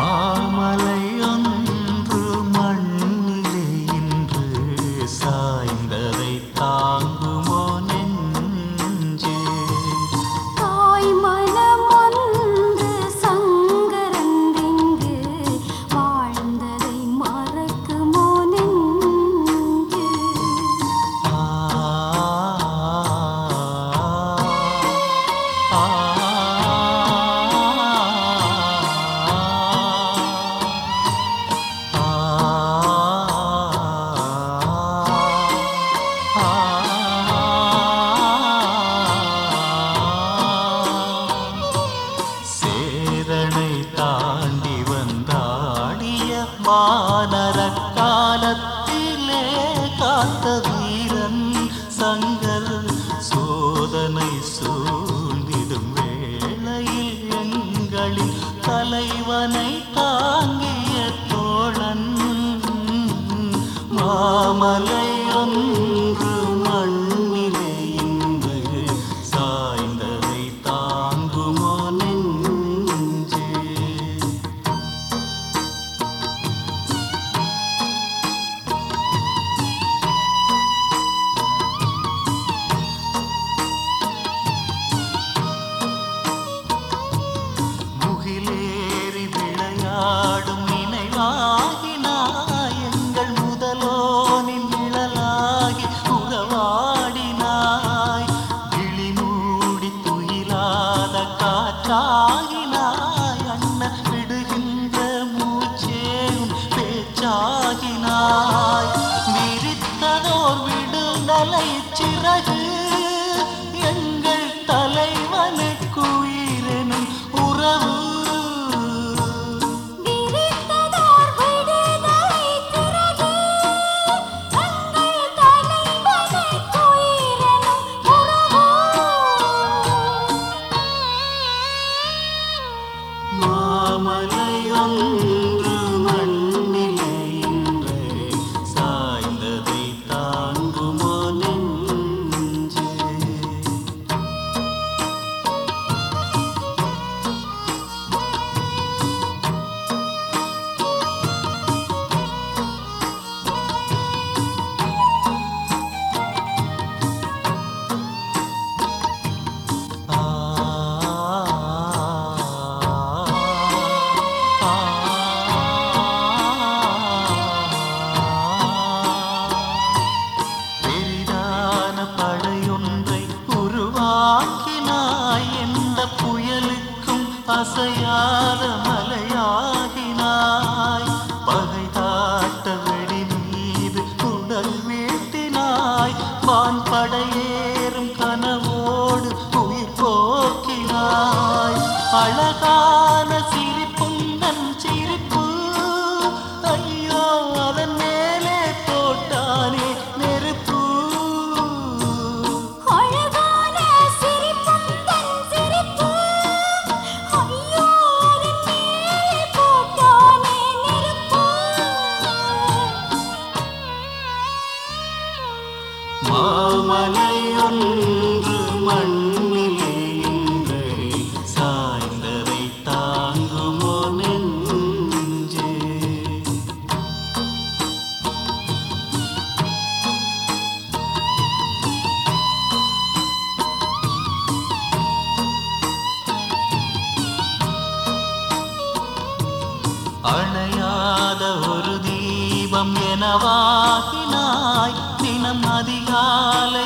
ah. மானை தாங்கிய தோழன் மாமலை ஒன்று காற்றாகினாய் அண்ணன் விடுகின்ற மூச்சேயும் பேச்சாகினாய். விரித்ததோர் விடுதலை சிறகு அசையாத மலையாகினாய். பகை தாட்ட வெடி மீது உடல் வீழ்த்தினாய் வான் மாமலை மண்ணிலே இன்று சாய்ந்ததை தாங்குமோ நெஞ்சே. அணையாத ஒரு தீபம் எனவாகினாய் தினம் அதிகாலை